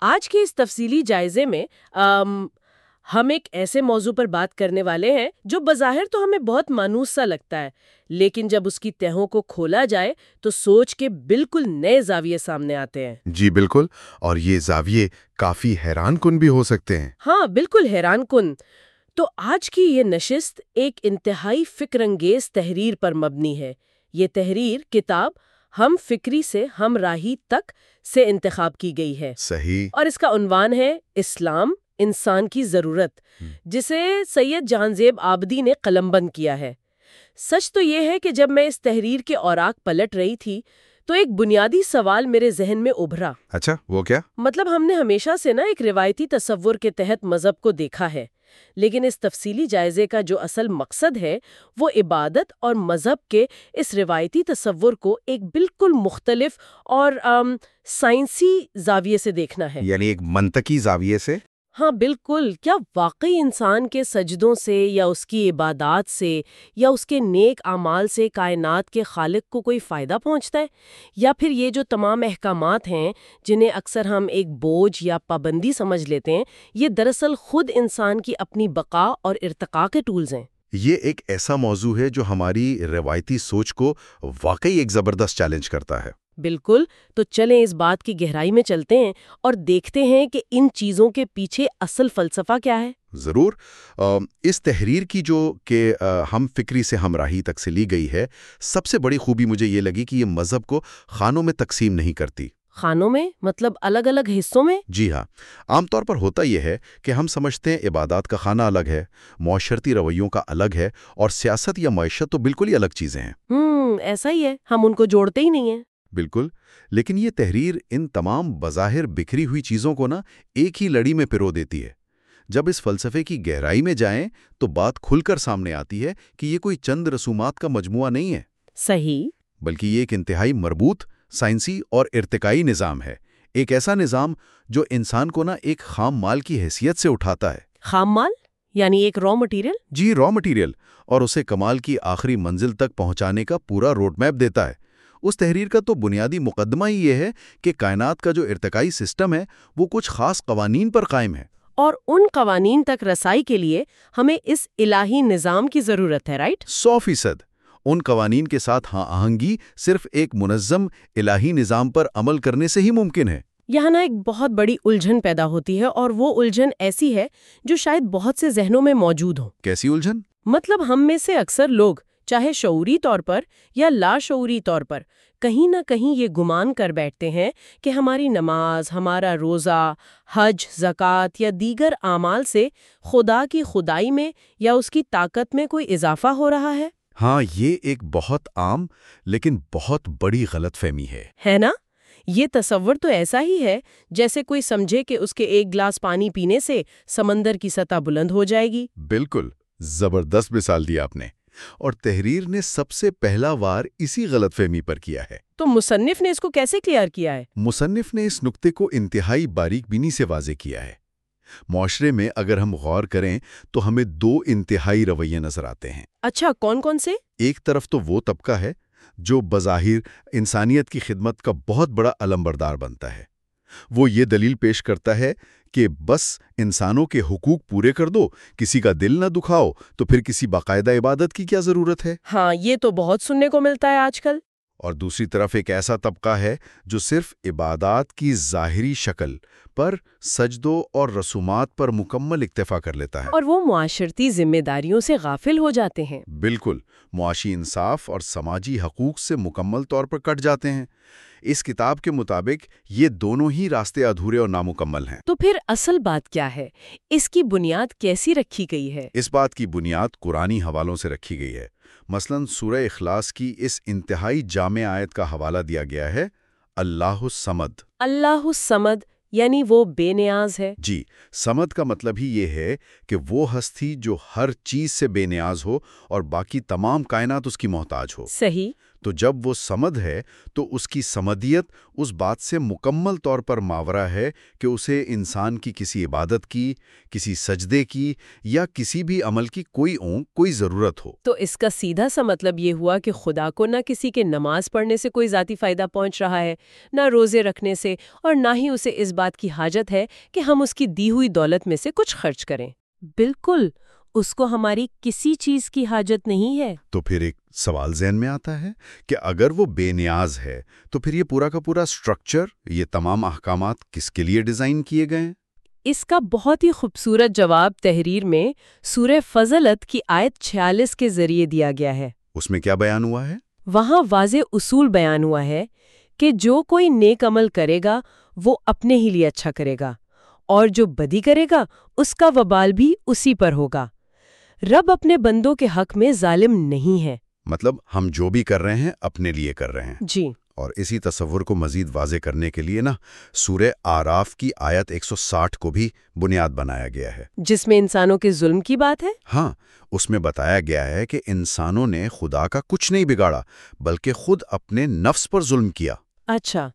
آج کے اس تفصیلی جائزے میں آم، ہم ایک ایسے موضوع پر بات کرنے والے ہیں جو بظاہر تو ہمیں بہت مانوس سا لگتا ہے لیکن جب اس کی تہوں کو کھولا جائے تو سوچ کے بالکل نئے زاویے سامنے آتے ہیں۔ جی بالکل اور یہ زاویے کافی حیران کن بھی ہو سکتے ہیں۔ ہاں بالکل حیران کن۔ تو آج کی یہ نشست ایک انتہائی فکر انگیز تحریر پر مبنی ہے۔ یہ تحریر کتاب ہم فکری سے ہم راہی تک سے انتخاب کی گئی ہے۔ صحیح۔ اور اس کا عنوان ہے اسلام انسان کی ضرورت جسے سید جہانزیب آبدی نے قلم بند کیا ہے۔ سچ تو یہ ہے کہ جب میں اس تحریر کے اوراق پلٹ رہی تھی تو ایک بنیادی سوال میرے ذہن میں ابھرا۔ اچھا وہ کیا؟ مطلب ہم نے ہمیشہ سے نا ایک روایتی تصور کے تحت مذہب کو دیکھا ہے۔ لیکن اس تفصیلی جائزے کا جو اصل مقصد ہے وہ عبادت اور مذہب کے اس روایتی تصور کو ایک بالکل مختلف اور آم, سائنسی زاویے سے دیکھنا ہے۔ یعنی ایک منطقی زاویے سے؟ ہاں بالکل۔ کیا واقعی انسان کے سجدوں سے یا اس کی عبادات سے یا اس کے نیک اعمال سے کائنات کے خالق کو کوئی فائدہ پہنچتا ہے؟ یا پھر یہ جو تمام احکامات ہیں جنہیں اکثر ہم ایک بوجھ یا پابندی سمجھ لیتے ہیں، یہ دراصل خود انسان کی اپنی بقا اور ارتقاء کے ٹولز ہیں۔ یہ ایک ایسا موضوع ہے جو ہماری روایتی سوچ کو واقعی ایک زبردست چیلنج کرتا ہے۔ بالکل تو چلیں اس بات کی گہرائی میں چلتے ہیں اور دیکھتے ہیں کہ ان چیزوں کے پیچھے اصل فلسفہ کیا ہے۔ ضرور۔ اس تحریر کی جو کہ ہم فکری سے ہمراہی تک سے لی گئی ہے سب سے بڑی خوبی مجھے یہ لگی کہ یہ مذہب کو خانوں میں تقسیم نہیں کرتی۔ خانوں میں؟ مطلب الگ الگ حصوں میں؟ جی ہاں۔ عام طور پر ہوتا یہ ہے کہ ہم سمجھتے ہیں عبادات کا خانہ الگ ہے معاشرتی رویوں کا الگ ہے اور سیاست یا معیشت تو بالکل ہی الگ چیزیں ہیں۔ ایسا ہی ہے ہم ان کو جوڑتے ہی نہیں ہیں۔ بالکل لیکن یہ تحریر ان تمام بظاہر بکھری ہوئی چیزوں کو نا ایک ہی لڑی میں پرو دیتی ہے۔ جب اس فلسفے کی گہرائی میں جائیں تو بات کھل کر سامنے آتی ہے کہ یہ کوئی چند رسومات کا مجموعہ نہیں ہے۔ صحیح۔ بلکہ یہ ایک انتہائی مربوط سائنسی اور ارتقائی نظام ہے۔ ایک ایسا نظام جو انسان کو نا ایک خام مال کی حیثیت سے اٹھاتا ہے۔ خام مال؟ یعنی ایک را مٹیریل جی را مٹیریل اور اسے کمال کی آخری منزل تک پہنچانے کا پورا روڈ میپ دیتا ہے۔ اس تحریر کا تو بنیادی مقدمہ ہی یہ ہے کہ کائنات کا جو ارتقائی سسٹم ہے وہ کچھ خاص قوانین پر قائم ہے۔ اور ان قوانین تک رسائی کے لیے ہمیں اس الہی نظام کی ضرورت ہے رائٹ سو فیصد۔ ان قوانین کے ساتھ ہاں آہنگی صرف ایک منظم الہی نظام پر عمل کرنے سے ہی ممکن ہے۔ یہاں نا ایک بہت بڑی الجھن پیدا ہوتی ہے اور وہ الجھن ایسی ہے جو شاید بہت سے ذہنوں میں موجود ہو کیسی الجھن؟ مطلب ہم میں سے اکثر لوگ چاہے شعوری طور پر یا لاشعوری طور پر کہیں نہ کہیں یہ گمان کر بیٹھتے ہیں کہ ہماری نماز ہمارا روزہ حج زکوٰۃ یا دیگر اعمال سے خدا کی خدائی میں یا اس کی طاقت میں کوئی اضافہ ہو رہا ہے؟ ہاں یہ ایک بہت عام لیکن بہت بڑی غلط فہمی ہے۔ ہے نا؟ یہ تصور تو ایسا ہی ہے جیسے کوئی سمجھے کہ اس کے ایک گلاس پانی پینے سے سمندر کی سطح بلند ہو جائے گی۔ بالکل زبردست مثال دی آپ نے۔ اور تحریر نے سب سے پہلا وار اسی غلط فہمی پر کیا ہے۔ تو مصنف نے اس کو کیسے کلیئر کیا ہے؟ مصنف نے اس نقطے کو انتہائی باریک بینی سے واضح کیا ہے۔ معاشرے میں اگر ہم غور کریں تو ہمیں دو انتہائی رویے نظر آتے ہیں۔ اچھا کون کون سے؟ ایک طرف تو وہ طبقہ ہے جو بظاہر انسانیت کی خدمت کا بہت بڑا علم بردار بنتا ہے۔ وہ یہ دلیل پیش کرتا ہے کہ بس انسانوں کے حقوق پورے کر دو، کسی کا دل نہ دکھاؤ، تو پھر کسی باقاعدہ عبادت کی کیا ضرورت ہے؟ ہاں یہ تو بہت سننے کو ملتا ہے آج کل۔ اور دوسری طرف ایک ایسا طبقہ ہے جو صرف عبادات کی ظاہری شکل پر سجدوں اور رسومات پر مکمل اکتفا کر لیتا ہے۔ اور وہ معاشرتی ذمہ داریوں سے غافل ہو جاتے ہیں۔ بالکل معاشی انصاف اور سماجی حقوق سے مکمل طور پر کٹ جاتے ہیں۔ اس کتاب کے مطابق یہ دونوں ہی راستے ادھورے اور نامکمل ہیں۔ تو پھر اصل بات کیا ہے؟ اس کی بنیاد کیسی رکھی گئی ہے؟ اس بات کی بنیاد قرآنی حوالوں سے رکھی گئی ہے۔ مثلا سورہ اخلاص کی اس انتہائی جامع آیت کا حوالہ دیا گیا ہے اللہ السمد اللہ السمد یعنی وہ بے نیاز ہے۔ جی سمد کا مطلب ہی یہ ہے کہ وہ ہستی جو ہر چیز سے بے نیاز ہو اور باقی تمام کائنات اس کی محتاج ہو۔ صحیح۔ تو جب وہ سمد ہے تو اس کی سمدیت اس بات سے مکمل طور پر ماورہ ہے کہ اسے انسان کی کسی عبادت کی کسی سجدے کی یا کسی بھی عمل کی کوئی اونگ کوئی ضرورت ہو۔ تو اس کا سیدھا سا مطلب یہ ہوا کہ خدا کو نہ کسی کے نماز پڑھنے سے کوئی ذاتی فائدہ پہنچ رہا ہے نہ روزے رکھنے سے اور نہ ہی اسے اس بات کی حاجت ہے کہ ہم اس کی دی ہوئی دولت میں سے کچھ خرچ کریں۔ بالکل! اس کو ہماری کسی چیز کی حاجت نہیں ہے۔ تو پھر ایک سوال ذہن میں آتا ہے کہ اگر وہ بے نیاز ہے تو پھر یہ پورا کا پورا سٹرکچر یہ تمام احکامات کس کے لیے ڈیزائن کیے گئے ہیں؟ اس کا بہت ہی خوبصورت جواب تحریر میں سورہ فضلت کی آیت چھیالیس کے ذریعے دیا گیا ہے۔ اس میں کیا بیان ہوا ہے؟ وہاں واضح اصول بیان ہوا ہے کہ جو کوئی نیک عمل کرے گا وہ اپنے ہی لیے اچھا کرے گا اور جو بدی کرے گا اس کا وبال بھی اسی پر ہوگا۔ رب اپنے بندوں کے حق میں ظالم نہیں ہے۔ مطلب ہم جو بھی کر رہے ہیں اپنے لیے کر رہے ہیں۔ جی۔ اور اسی تصور کو مزید واضح کرنے کے لیے نا سورہ آراف کی آیت 160 کو بھی بنیاد بنایا گیا ہے۔ جس میں انسانوں کے ظلم کی بات ہے؟ ہاں اس میں بتایا گیا ہے کہ انسانوں نے خدا کا کچھ نہیں بگاڑا بلکہ خود اپنے نفس پر ظلم کیا۔ اچھا۔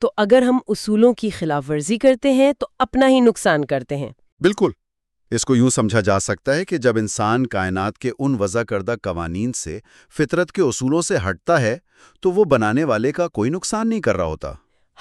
تو اگر ہم اصولوں کی خلاف ورزی کرتے ہیں تو اپنا ہی نقصان کرتے ہیں۔ بالکل۔ اس کو یوں سمجھا جا سکتا ہے کہ جب انسان کائنات کے ان وضع کردہ قوانین سے فطرت کے اصولوں سے ہٹتا ہے تو وہ بنانے والے کا کوئی نقصان نہیں کر رہا ہوتا۔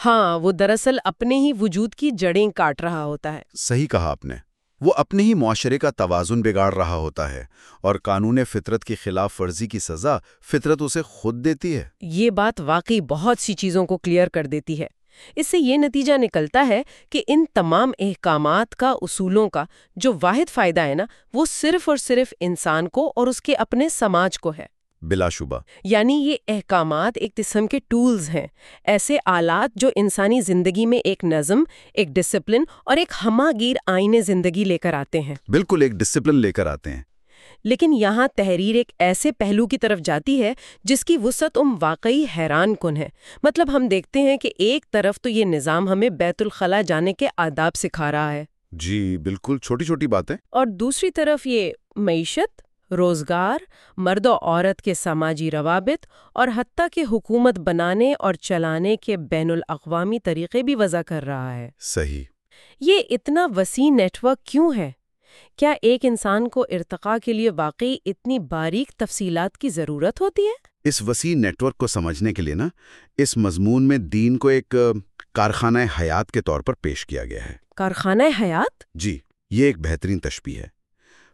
ہاں وہ دراصل اپنے ہی وجود کی جڑیں کاٹ رہا ہوتا ہے۔ صحیح کہا آپ نے۔ وہ اپنے ہی معاشرے کا توازن بگاڑ رہا ہوتا ہے اور قانون فطرت کی خلاف ورزی کی سزا فطرت اسے خود دیتی ہے۔ یہ بات واقعی بہت سی چیزوں کو کلیئر کر دیتی ہے۔ اس سے یہ نتیجہ نکلتا ہے کہ ان تمام احکامات کا اصولوں کا جو واحد فائدہ ہے نا وہ صرف اور صرف انسان کو اور اس کے اپنے سماج کو ہے۔ بلا شبہ۔ یعنی یہ احکامات ایک قسم کے ٹولز ہیں۔ ایسے آلات جو انسانی زندگی میں ایک نظم ایک ڈسپلن اور ایک ہمہ گیر آئین زندگی لے کر آتے ہیں۔ بالکل ایک ڈسپلن لے کر آتے ہیں۔ لیکن یہاں تحریر ایک ایسے پہلو کی طرف جاتی ہے جس کی وسعت ام واقعی حیران کن ہے۔ مطلب ہم دیکھتے ہیں کہ ایک طرف تو یہ نظام ہمیں بیت الخلاء جانے کے آداب سکھا رہا ہے۔ جی بالکل چھوٹی چھوٹی باتیں۔ اور دوسری طرف یہ معیشت روزگار مرد و عورت کے سماجی روابط اور حتیٰ کہ حکومت بنانے اور چلانے کے بین الاقوامی طریقے بھی وضع کر رہا ہے۔ صحیح۔ یہ اتنا وسیع نیٹ ورک کیوں ہے؟ کیا ایک انسان کو ارتقاء کے لیے واقعی اتنی باریک تفصیلات کی ضرورت ہوتی ہے؟ اس وسیع نیٹ ورک کو سمجھنے کے لیے نا اس مضمون میں دین کو ایک کارخانہ حیات کے طور پر پیش کیا گیا ہے۔ کارخانہ حیات؟ جی یہ ایک بہترین تشبیح ہے۔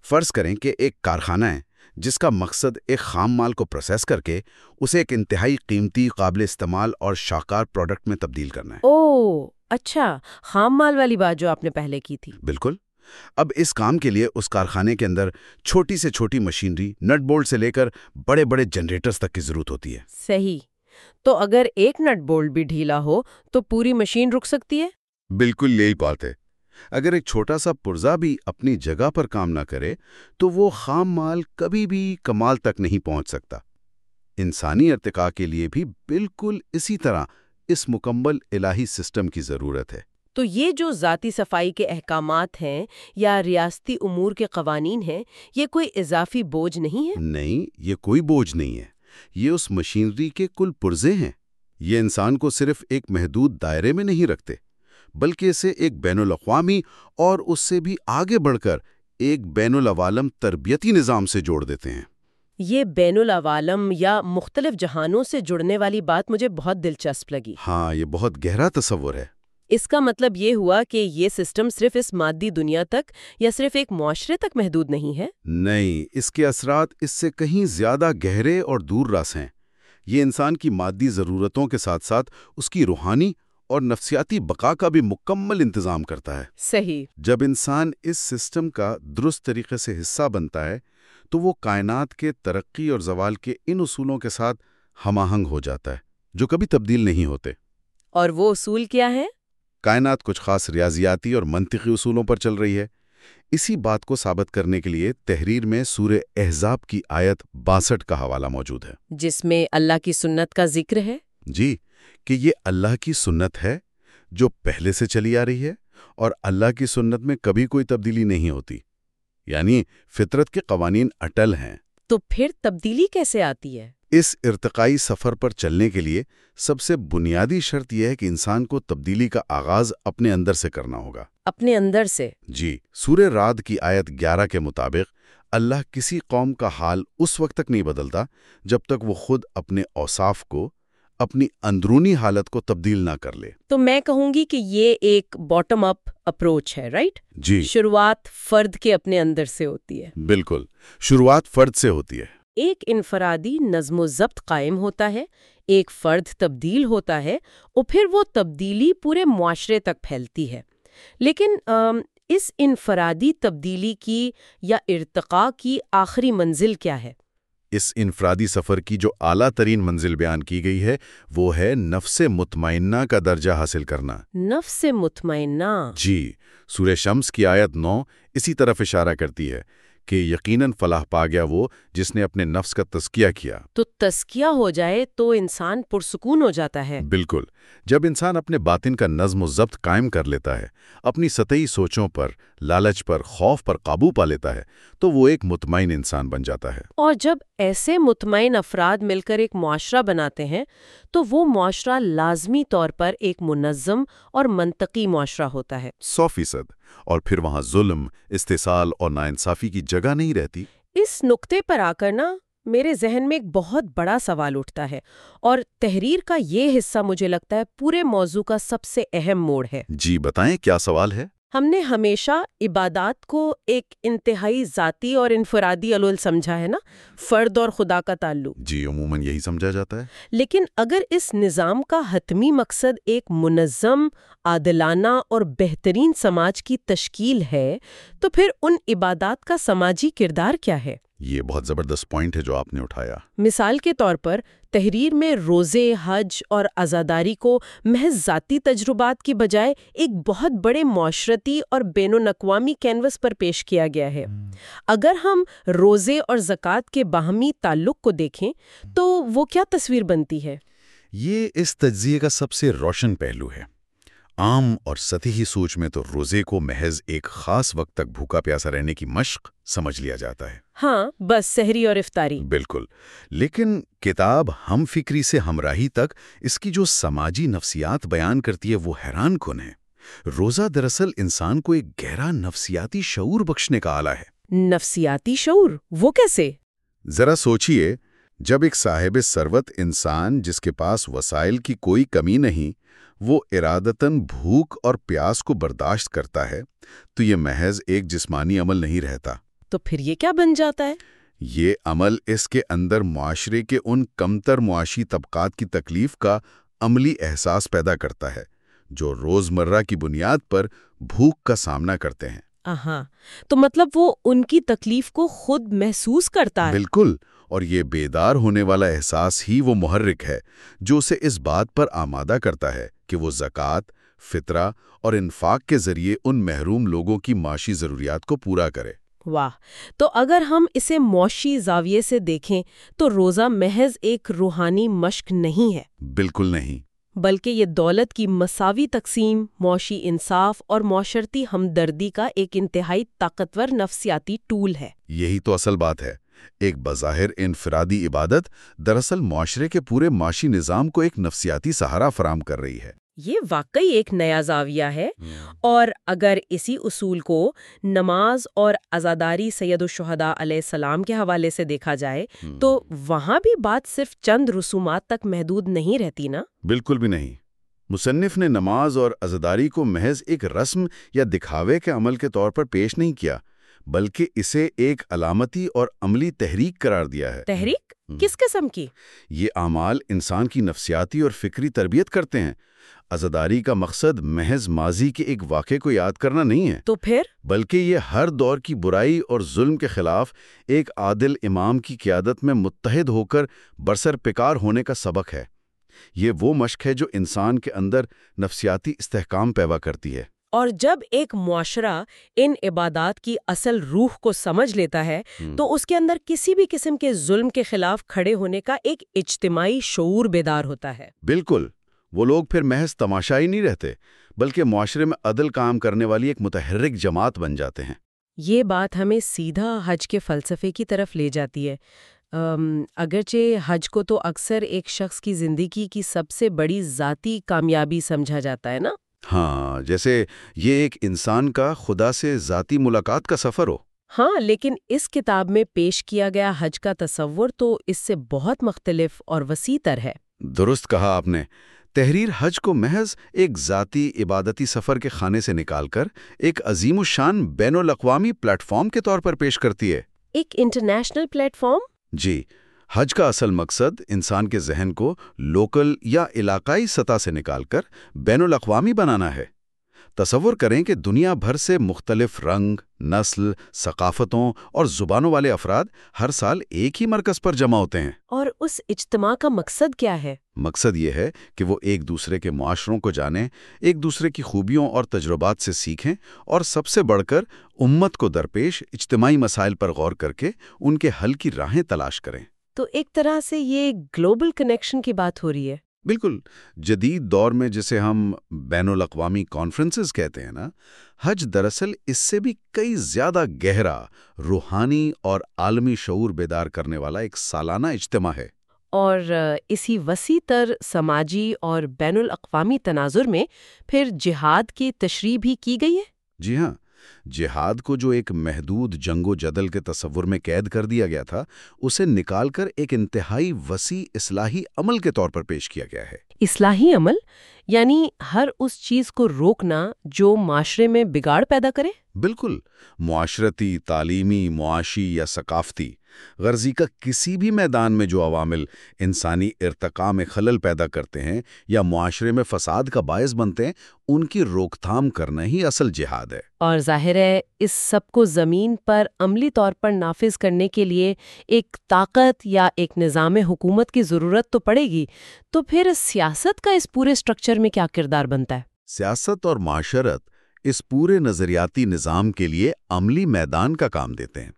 فرض کریں کہ ایک کارخانہ ہے جس کا مقصد ایک خام مال کو پروسیس کر کے اسے ایک انتہائی قیمتی قابل استعمال اور شاہکار پروڈکٹ میں تبدیل کرنا ہے۔ او اچھا خام مال والی بات جو آپ نے پہلے کی تھی۔ بالکل۔ اب اس کام کے لیے اس کارخانے کے اندر چھوٹی سے چھوٹی مشینری نٹ بولٹ سے لے کر بڑے بڑے جنریٹرز تک کی ضرورت ہوتی ہے۔ صحیح۔ تو اگر ایک نٹ بولٹ بھی ڈھیلا ہو تو پوری مشین رک سکتی ہے؟ بالکل یہی بات ہے۔ اگر ایک چھوٹا سا پرزا بھی اپنی جگہ پر کام نہ کرے تو وہ خام مال کبھی بھی کمال تک نہیں پہنچ سکتا۔ انسانی ارتقاء کے لیے بھی بالکل اسی طرح اس مکمل الہی سسٹم کی ضرورت ہے۔ تو یہ جو ذاتی صفائی کے احکامات ہیں یا ریاستی امور کے قوانین ہیں یہ کوئی اضافی بوجھ نہیں ہے؟ نہیں یہ کوئی بوجھ نہیں ہے۔ یہ اس مشینری کے کل پرزے ہیں۔ یہ انسان کو صرف ایک محدود دائرے میں نہیں رکھتے بلکہ اسے ایک بین الاقوامی اور اس سے بھی آگے بڑھ کر ایک بین الاوالم تربیتی نظام سے جوڑ دیتے ہیں۔ یہ بین الاوالم یا مختلف جہانوں سے جڑنے والی بات مجھے بہت دلچسپ لگی۔ ہاں یہ بہت گہرا تصور ہے۔ اس کا مطلب یہ ہوا کہ یہ سسٹم صرف اس مادی دنیا تک یا صرف ایک معاشرے تک محدود نہیں ہے؟ نہیں اس کے اثرات اس سے کہیں زیادہ گہرے اور دور رس ہیں۔ یہ انسان کی مادی ضرورتوں کے ساتھ ساتھ اس کی روحانی اور نفسیاتی بقا کا بھی مکمل انتظام کرتا ہے۔ صحیح۔ جب انسان اس سسٹم کا درست طریقے سے حصہ بنتا ہے تو وہ کائنات کے ترقی اور زوال کے ان اصولوں کے ساتھ ہم آہنگ ہو جاتا ہے جو کبھی تبدیل نہیں ہوتے۔ اور وہ اصول کیا ہے کائنات کچھ خاص ریاضیاتی اور منطقی اصولوں پر چل رہی ہے۔ اسی بات کو ثابت کرنے کے لیے تحریر میں سورہ احزاب کی آیت باسٹھ کا حوالہ موجود ہے۔ جس میں اللہ کی سنت کا ذکر ہے؟ جی کہ یہ اللہ کی سنت ہے جو پہلے سے چلی آ رہی ہے اور اللہ کی سنت میں کبھی کوئی تبدیلی نہیں ہوتی۔ یعنی فطرت کے قوانین اٹل ہیں۔ تو پھر تبدیلی کیسے آتی ہے؟ اس ارتقائی سفر پر چلنے کے لیے سب سے بنیادی شرط یہ ہے کہ انسان کو تبدیلی کا آغاز اپنے اندر سے کرنا ہوگا۔ اپنے اندر سے؟ جی سورہ رات کی آیت گیارہ کے مطابق اللہ کسی قوم کا حال اس وقت تک نہیں بدلتا جب تک وہ خود اپنے اوصاف کو اپنی اندرونی حالت کو تبدیل نہ کر لے۔ تو میں کہوں گی کہ یہ ایک باٹم اپ اپروچ ہے رائٹ جی۔ شروعات فرد کے اپنے اندر سے ہوتی ہے۔ بالکل شروعات فرد سے ہوتی ہے۔ ایک انفرادی نظم و ضبط قائم ہوتا ہے ایک فرد تبدیل ہوتا ہے اور پھر وہ تبدیلی پورے معاشرے تک پھیلتی ہے۔ لیکن اس انفرادی تبدیلی کی یا ارتقاء کی آخری منزل کیا ہے؟ اس انفرادی سفر کی جو اعلیٰ ترین منزل بیان کی گئی ہے وہ ہے نفس مطمئنہ کا درجہ حاصل کرنا۔ نفس مطمئنہ۔ جی سورہ شمس کی آیت نو اسی طرف اشارہ کرتی ہے۔ کہ یقیناً فلاح پا گیا وہ جس نے اپنے نفس کا تزکیہ کیا۔ تو تزکیہ ہو جائے تو انسان پرسکون ہو جاتا ہے۔ بالکل۔ جب انسان اپنے باطن کا نظم و ضبط قائم کر لیتا ہے اپنی سطحی سوچوں پر لالچ پر خوف پر قابو پا لیتا ہے تو وہ ایک مطمئن انسان بن جاتا ہے۔ اور جب ایسے مطمئن افراد مل کر ایک معاشرہ بناتے ہیں تو وہ معاشرہ لازمی طور پر ایک منظم اور منطقی معاشرہ ہوتا ہے۔ سو فیصد۔ اور پھر وہاں ظلم استحصال اور ناانصافی کی جگہ نہیں رہتی؟ اس نقطے پر آ کر نا میرے ذہن میں ایک بہت بڑا سوال اٹھتا ہے اور تحریر کا یہ حصہ مجھے لگتا ہے پورے موضوع کا سب سے اہم موڑ ہے۔ جی بتائیں کیا سوال ہے؟ ہم نے ہمیشہ عبادات کو ایک انتہائی ذاتی اور انفرادی علول سمجھا ہے نا؟ فرد اور خدا کا تعلق۔ جی عموماً یہی سمجھا جاتا ہے۔ لیکن اگر اس نظام کا حتمی مقصد ایک منظم عادلانہ اور بہترین سماج کی تشکیل ہے تو پھر ان عبادات کا سماجی کردار کیا ہے؟ یہ بہت زبردست پوائنٹ ہے جو آپ نے اٹھایا۔ مثال کے طور پر تحریر میں روزے حج اور ازاداری کو محض ذاتی تجربات کی بجائے ایک بہت بڑے معاشرتی اور بین الاقوامی کینوس پر پیش کیا گیا ہے۔ اگر ہم روزے اور زکوٰۃ کے باہمی تعلق کو دیکھیں تو وہ کیا تصویر بنتی ہے؟ یہ اس تجزیے کا سب سے روشن پہلو ہے۔ عام اور سطحی سوچ میں تو روزے کو محض ایک خاص وقت تک بھوکا پیاسا رہنے کی مشق سمجھ لیا جاتا ہے۔ ہاں بس سحری اور افطاری۔ بالکل۔ لیکن کتاب ہم فکری سے ہمراہی تک اس کی جو سماجی نفسیات بیان کرتی ہے وہ حیران کن ہے۔ روزہ دراصل انسان کو ایک گہرا نفسیاتی شعور بخشنے کا آلہ ہے۔ نفسیاتی شعور؟ وہ کیسے؟ ذرا سوچئے جب ایک صاحب سروت انسان جس کے پاس وسائل کی کوئی کمی نہیں وہ ارادتاً بھوک اور پیاس کو برداشت کرتا ہے تو یہ محض ایک جسمانی عمل نہیں رہتا۔ تو پھر یہ کیا بن جاتا ہے؟ یہ عمل اس کے اندر معاشرے کے ان کمتر معاشی طبقات کی تکلیف کا عملی احساس پیدا کرتا ہے جو روزمرہ کی بنیاد پر بھوک کا سامنا کرتے ہیں۔ ہاں تو مطلب وہ ان کی تکلیف کو خود محسوس کرتا ہے۔ بالکل۔ اور یہ بیدار ہونے والا احساس ہی وہ محرک ہے جو اسے اس بات پر آمادہ کرتا ہے کہ وہ زکوٰۃ فطرہ اور انفاق کے ذریعے ان محروم لوگوں کی معاشی ضروریات کو پورا کرے۔ واہ! تو اگر ہم اسے معاشی زاویے سے دیکھیں تو روزہ محض ایک روحانی مشق نہیں ہے۔ بالکل نہیں۔ بلکہ یہ دولت کی مساوی تقسیم معاشی انصاف اور معاشرتی ہمدردی کا ایک انتہائی طاقتور نفسیاتی ٹول ہے۔ یہی تو اصل بات ہے۔ ایک بظاہر انفرادی عبادت دراصل معاشرے کے پورے معاشی نظام کو ایک نفسیاتی سہارا فراہم کر رہی ہے۔ یہ واقعی ایک نیا زاویہ ہے اور اگر اسی اصول کو نماز اور ازاداری سید الشہداء علیہ السلام کے حوالے سے دیکھا جائے تو وہاں بھی بات صرف چند رسومات تک محدود نہیں رہتی نا؟ بالکل بھی نہیں۔ مصنف نے نماز اور ازاداری کو محض ایک رسم یا دکھاوے کے عمل کے طور پر پیش نہیں کیا۔ بلکہ اسے ایک علامتی اور عملی تحریک قرار دیا ہے۔ تحریک؟ کس قسم کی؟ یہ اعمال انسان کی نفسیاتی اور فکری تربیت کرتے ہیں۔ ازاداری کا مقصد محض ماضی کے ایک واقعے کو یاد کرنا نہیں ہے۔ تو پھر؟ بلکہ یہ ہر دور کی برائی اور ظلم کے خلاف ایک عادل امام کی قیادت میں متحد ہو کر برسر پکار ہونے کا سبق ہے۔ یہ وہ مشق ہے جو انسان کے اندر نفسیاتی استحکام پیدا کرتی ہے۔ اور جب ایک معاشرہ ان عبادات کی اصل روح کو سمجھ لیتا ہے تو اس کے اندر کسی بھی قسم کے ظلم کے خلاف کھڑے ہونے کا ایک اجتماعی شعور بیدار ہوتا ہے۔ بالکل۔ وہ لوگ پھر محض تماشائی نہیں رہتے بلکہ معاشرے میں عدل کام کرنے والی ایک متحرک جماعت بن جاتے ہیں۔ یہ بات ہمیں سیدھا حج کے فلسفے کی طرف لے جاتی ہے۔ ام، اگرچہ حج کو تو اکثر ایک شخص کی زندگی کی سب سے بڑی ذاتی کامیابی سمجھا جاتا ہے نا؟ ہاں جیسے یہ ایک انسان کا خدا سے ذاتی ملاقات کا سفر ہو۔ ہاں لیکن اس کتاب میں پیش کیا گیا حج کا تصور تو اس سے بہت مختلف اور وسیع تر ہے۔ درست کہا آپ نے۔ تحریر حج کو محض ایک ذاتی عبادتی سفر کے خانے سے نکال کر ایک عظیم الشان بین الاقوامی پلیٹ فارم کے طور پر پیش کرتی ہے۔ ایک انٹرنیشنل پلیٹ فارم؟ جی۔ حج کا اصل مقصد انسان کے ذہن کو لوکل یا علاقائی سطح سے نکال کر بین الاقوامی بنانا ہے۔ تصور کریں کہ دنیا بھر سے مختلف رنگ نسل ثقافتوں اور زبانوں والے افراد ہر سال ایک ہی مرکز پر جمع ہوتے ہیں۔ اور اس اجتماع کا مقصد کیا ہے؟ مقصد یہ ہے کہ وہ ایک دوسرے کے معاشروں کو جانیں ایک دوسرے کی خوبیوں اور تجربات سے سیکھیں اور سب سے بڑھ کر امت کو درپیش اجتماعی مسائل پر غور کر کے ان کے حل کی راہیں تلاش کریں۔ تو ایک طرح سے یہ گلوبل کنیکشن کی بات ہو رہی ہے۔ بالکل۔ جدید دور میں جسے ہم بین الاقوامی کانفرنسز کہتے ہیں نا حج دراصل اس سے بھی کئی زیادہ گہرا روحانی اور عالمی شعور بیدار کرنے والا ایک سالانہ اجتماع ہے۔ اور اسی وسیع تر سماجی اور بین الاقوامی تناظر میں پھر جہاد کی تشریح بھی کی گئی ہے۔ جی ہاں۔ جہاد کو جو ایک محدود جنگ و جدل کے تصور میں قید کر دیا گیا تھا اسے نکال کر ایک انتہائی وسیع اصلاحی عمل کے طور پر پیش کیا گیا ہے۔ اصلاحی عمل؟ یعنی ہر اس چیز کو روکنا جو معاشرے میں بگاڑ پیدا کرے؟ بالکل معاشرتی تعلیمی معاشی یا ثقافتی غرضی کا کسی بھی میدان میں جو عوامل انسانی ارتقاء میں خلل پیدا کرتے ہیں یا معاشرے میں فساد کا باعث بنتے ہیں ان کی روک تھام کرنا ہی اصل جہاد ہے۔ اور ظاہر ہے اس سب کو زمین پر عملی طور پر نافذ کرنے کے لیے ایک طاقت یا ایک نظام حکومت کی ضرورت تو پڑے گی تو پھر سیاست کا اس پورے اسٹرکچر میں کیا کردار بنتا ہے؟ سیاست اور معاشرت اس پورے نظریاتی نظام کے لیے عملی میدان کا کام دیتے ہیں۔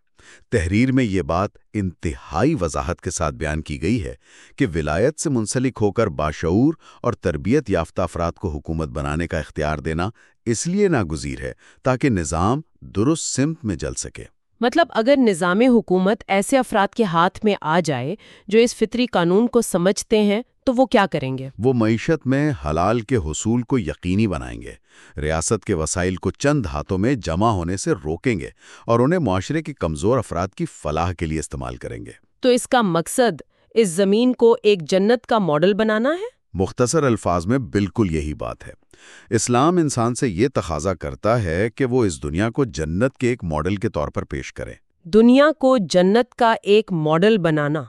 تحریر میں یہ بات انتہائی وضاحت کے ساتھ بیان کی گئی ہے کہ ولایت سے منسلک ہو کر باشعور اور تربیت یافتہ افراد کو حکومت بنانے کا اختیار دینا اس لیے ناگزیر ہے تاکہ نظام درست سمت میں جل سکے۔ مطلب اگر نظام حکومت ایسے افراد کے ہاتھ میں آ جائے جو اس فطری قانون کو سمجھتے ہیں تو وہ کیا کریں گے؟ وہ معیشت میں حلال کے حصول کو یقینی بنائیں گے۔ ریاست کے وسائل کو چند ہاتھوں میں جمع ہونے سے روکیں گے اور انہیں معاشرے کے کمزور افراد کی فلاح کے لیے استعمال کریں گے۔ تو اس کا مقصد اس زمین کو ایک جنت کا ماڈل بنانا ہے؟ مختصر الفاظ میں بالکل یہی بات ہے۔ اسلام انسان سے یہ تقاضا کرتا ہے کہ وہ اس دنیا کو جنت کے ایک ماڈل کے طور پر پیش کرے۔ دنیا کو جنت کا ایک ماڈل بنانا۔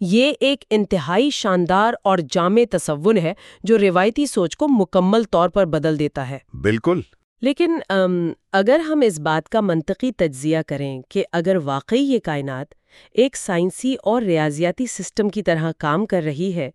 یہ ایک انتہائی شاندار اور جامع تصور ہے جو روایتی سوچ کو مکمل طور پر بدل دیتا ہے۔ بالکل۔ لیکن ام، اگر ہم اس بات کا منطقی تجزیہ کریں کہ اگر واقعی یہ کائنات ایک سائنسی اور ریاضیاتی سسٹم کی طرح کام کر رہی ہے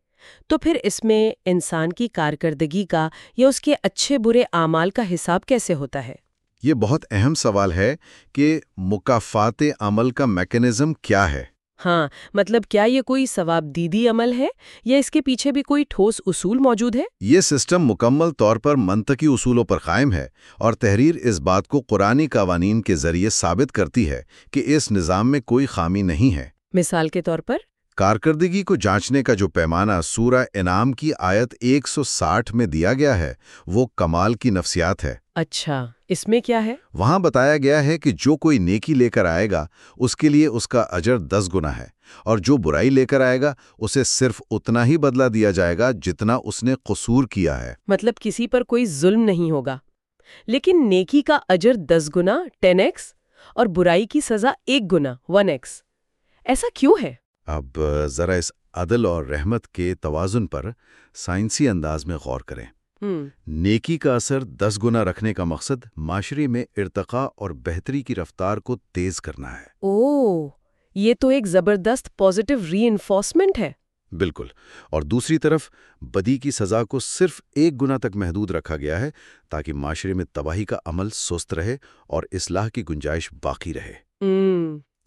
تو پھر اس میں انسان کی کارکردگی کا یا اس کے اچھے برے اعمال کا حساب کیسے ہوتا ہے؟ یہ بہت اہم سوال ہے کہ مکافات عمل کا میکنزم کیا ہے۔ ہاں مطلب کیا یہ کوئی ثواب دیدی عمل ہے یا اس کے پیچھے بھی کوئی ٹھوس اصول موجود ہے؟ یہ سسٹم مکمل طور پر منطقی اصولوں پر قائم ہے اور تحریر اس بات کو قرآنی قوانین کے ذریعے ثابت کرتی ہے کہ اس نظام میں کوئی خامی نہیں ہے۔ مثال کے طور پر؟ کارکردگی کو جانچنے کا جو پیمانہ سورہ انعام کی آیت 160 میں دیا گیا ہے وہ کمال کی نفسیات ہے۔ اچھا اس میں کیا ہے؟ وہاں بتایا گیا ہے کہ جو کوئی نیکی لے کر آئے گا اس کے لیے اس کا اجر دس گنا ہے اور جو برائی لے کر آئے گا اسے صرف اتنا ہی بدلہ دیا جائے گا جتنا اس نے قصور کیا ہے۔ مطلب کسی پر کوئی ظلم نہیں ہوگا۔ لیکن نیکی کا اجر دس گنا ٹین ایکس اور برائی کی سزا ایک گنا ون ایکس۔ ایسا کیوں ہے؟ اب ذرا اس عدل اور رحمت کے توازن پر سائنسی انداز میں غور کریں۔ نیکی کا اثر دس گنا رکھنے کا مقصد معاشرے میں ارتقاء اور بہتری کی رفتار کو تیز کرنا ہے۔ او یہ تو ایک زبردست پازیٹو ری انفورسمنٹ ہے۔ بالکل۔ اور دوسری طرف بدی کی سزا کو صرف ایک گنا تک محدود رکھا گیا ہے تاکہ معاشرے میں تباہی کا عمل سست رہے اور اصلاح کی گنجائش باقی رہے۔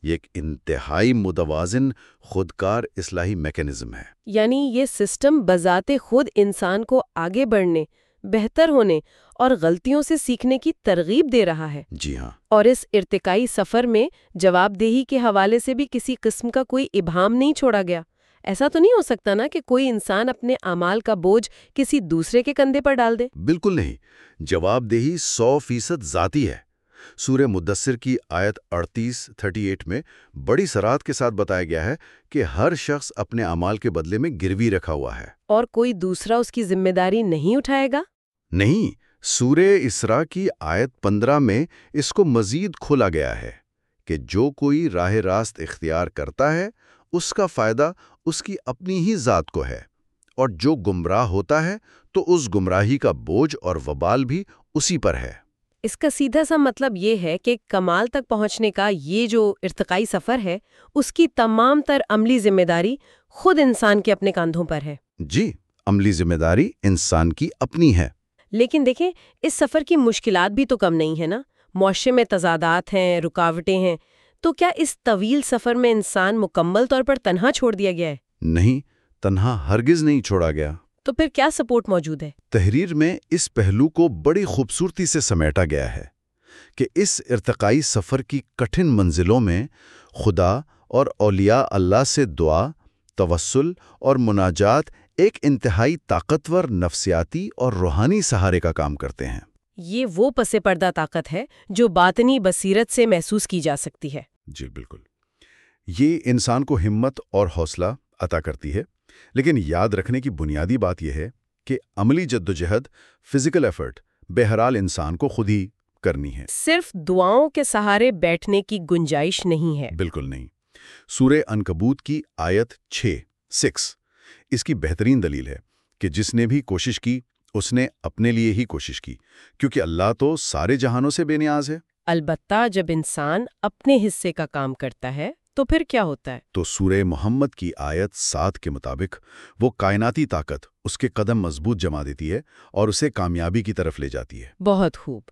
یہ ایک انتہائی متوازن خودکار اصلاحی میکینزم ہے۔ یعنی یہ سسٹم بذات خود انسان کو آگے بڑھنے بہتر ہونے اور غلطیوں سے سیکھنے کی ترغیب دے رہا ہے۔ جی ہاں۔ اور اس ارتقائی سفر میں جواب دہی کے حوالے سے بھی کسی قسم کا کوئی ابہام نہیں چھوڑا گیا۔ ایسا تو نہیں ہو سکتا نا کہ کوئی انسان اپنے اعمال کا بوجھ کسی دوسرے کے کندھے پر ڈال دے۔ بالکل نہیں۔ جواب دہی سو فیصد ذاتی ہے۔ سورہ مدثر کی آیت اڑتیس تھرٹی ایٹ میں بڑی سرات کے ساتھ بتایا گیا ہے کہ ہر شخص اپنے اعمال کے بدلے میں گروی رکھا ہوا ہے۔ اور کوئی دوسرا اس کی ذمہ داری نہیں اٹھائے گا؟ نہیں سورہ اسرا کی آیت پندرہ میں اس کو مزید کھولا گیا ہے کہ جو کوئی راہ راست اختیار کرتا ہے اس کا فائدہ اس کی اپنی ہی ذات کو ہے۔ اور جو گمراہ ہوتا ہے تو اس گمراہی کا بوجھ اور وبال بھی اسی پر ہے۔ اس کا سیدھا سا مطلب یہ ہے کہ کمال تک پہنچنے کا یہ جو ارتقائی سفر ہے اس کی تمام تر عملی ذمہ داری خود انسان کے اپنے کاندھوں پر ہے۔ جی عملی ذمہ داری انسان کی اپنی ہے۔ لیکن دیکھیں اس سفر کی مشکلات بھی تو کم نہیں ہے نا؟ معاشرے میں تضادات ہیں رکاوٹیں ہیں تو کیا اس طویل سفر میں انسان مکمل طور پر تنہا چھوڑ دیا گیا ہے؟ نہیں تنہا ہرگز نہیں چھوڑا گیا۔ تو پھر کیا سپورٹ موجود ہے؟ تحریر میں اس پہلو کو بڑی خوبصورتی سے سمیٹا گیا ہے کہ اس ارتقائی سفر کی کٹھن منزلوں میں خدا اور اولیاء اللہ سے دعا توسل اور مناجات ایک انتہائی طاقتور نفسیاتی اور روحانی سہارے کا کام کرتے ہیں۔ یہ وہ پس پردہ طاقت ہے جو باطنی بصیرت سے محسوس کی جا سکتی ہے۔ جی بالکل۔ یہ انسان کو ہمت اور حوصلہ عطا کرتی ہے۔ لیکن یاد رکھنے کی بنیادی بات یہ ہے کہ عملی جدوجہد فزیکل ایفرٹ بہرحال انسان کو خود ہی کرنی ہے۔ صرف دعاؤں کے سہارے بیٹھنے کی گنجائش نہیں ہے۔ بالکل نہیں۔ سورہ انکبوت کی آیت چھ سکس اس کی بہترین دلیل ہے کہ جس نے بھی کوشش کی اس نے اپنے لیے ہی کوشش کی کیونکہ اللہ تو سارے جہانوں سے بے نیاز ہے۔ البتہ جب انسان اپنے حصے کا کام کرتا ہے تو پھر کیا ہوتا ہے؟ تو سورہ محمد کی آیت سات کے مطابق وہ کائناتی طاقت اس کے قدم مضبوط جما دیتی ہے اور اسے کامیابی کی طرف لے جاتی ہے۔ بہت خوب۔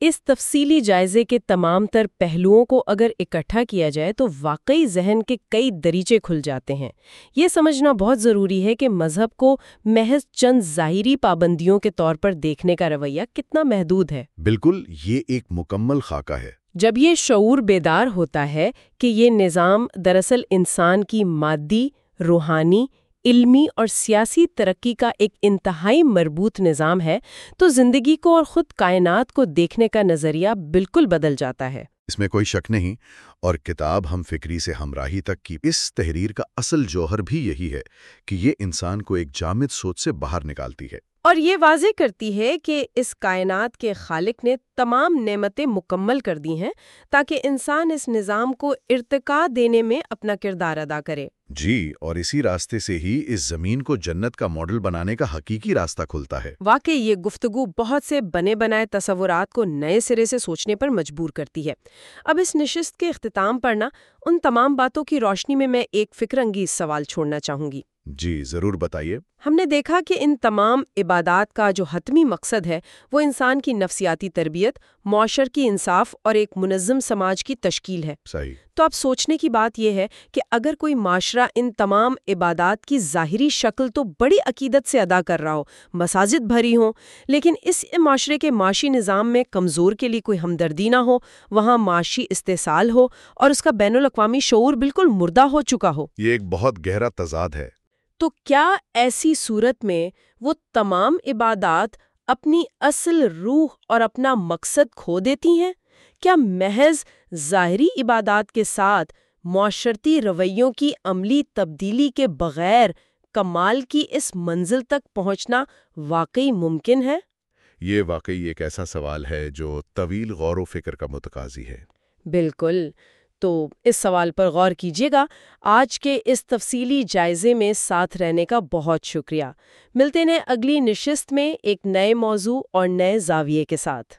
اس تفصیلی جائزے کے تمام تر پہلوؤں کو اگر اکٹھا کیا جائے تو واقعی ذہن کے کئی دریچے کھل جاتے ہیں۔ یہ سمجھنا بہت ضروری ہے کہ مذہب کو محض چند ظاہری پابندیوں کے طور پر دیکھنے کا رویہ کتنا محدود ہے۔ بالکل یہ ایک مکمل خاکہ ہے۔ جب یہ شعور بیدار ہوتا ہے کہ یہ نظام دراصل انسان کی مادی، روحانی، علمی اور سیاسی ترقی کا ایک انتہائی مربوط نظام ہے، تو زندگی کو اور خود کائنات کو دیکھنے کا نظریہ بالکل بدل جاتا ہے۔ اس میں کوئی شک نہیں، اور کتاب ہم فکری سے ہمراہی تک کی اس تحریر کا اصل جوہر بھی یہی ہے کہ یہ انسان کو ایک جامد سوچ سے باہر نکالتی ہے۔ اور یہ واضح کرتی ہے کہ اس کائنات کے خالق نے تمام نعمتیں مکمل کر دی ہیں تاکہ انسان اس نظام کو ارتقا دینے میں اپنا کردار ادا کرے۔ جی اور اسی راستے سے ہی اس زمین کو جنت کا ماڈل بنانے کا حقیقی راستہ کھلتا ہے۔ واقعی یہ گفتگو بہت سے بنے بنائے تصورات کو نئے سرے سے سوچنے پر مجبور کرتی ہے۔ اب اس نشست کے اختتام پر نا ان تمام باتوں کی روشنی میں میں ایک فکر انگیز سوال چھوڑنا چاہوں گی۔ جی ضرور بتائیے۔ ہم نے دیکھا کہ ان تمام عبادات کا جو حتمی مقصد ہے وہ انسان کی نفسیاتی تربیت معاشر کی انصاف اور ایک منظم سماج کی تشکیل ہے۔ صحیح۔ تو اب سوچنے کی بات یہ ہے کہ اگر کوئی معاشرہ ان تمام عبادات کی ظاہری شکل تو بڑی عقیدت سے ادا کر رہا ہو مساجد بھری ہوں لیکن اس معاشرے کے معاشی نظام میں کمزور کے لیے کوئی ہمدردی نہ ہو وہاں معاشی استحصال ہو اور اس کا بین الاقوامی شعور بالکل مردہ ہو چکا ہو۔ یہ ایک بہت گہرا تضاد ہے۔ تو کیا ایسی صورت میں وہ تمام عبادات اپنی اصل روح اور اپنا مقصد کھو دیتی ہیں؟ کیا محض ظاہری عبادات کے ساتھ معاشرتی رویوں کی عملی تبدیلی کے بغیر کمال کی اس منزل تک پہنچنا واقعی ممکن ہے؟ یہ واقعی ایک ایسا سوال ہے جو طویل غور و فکر کا متقاضی ہے۔ بالکل۔ تو اس سوال پر غور کیجیے گا۔ آج کے اس تفصیلی جائزے میں ساتھ رہنے کا بہت شکریہ۔ ملتے ہیں اگلی نشست میں ایک نئے موضوع اور نئے زاویے کے ساتھ۔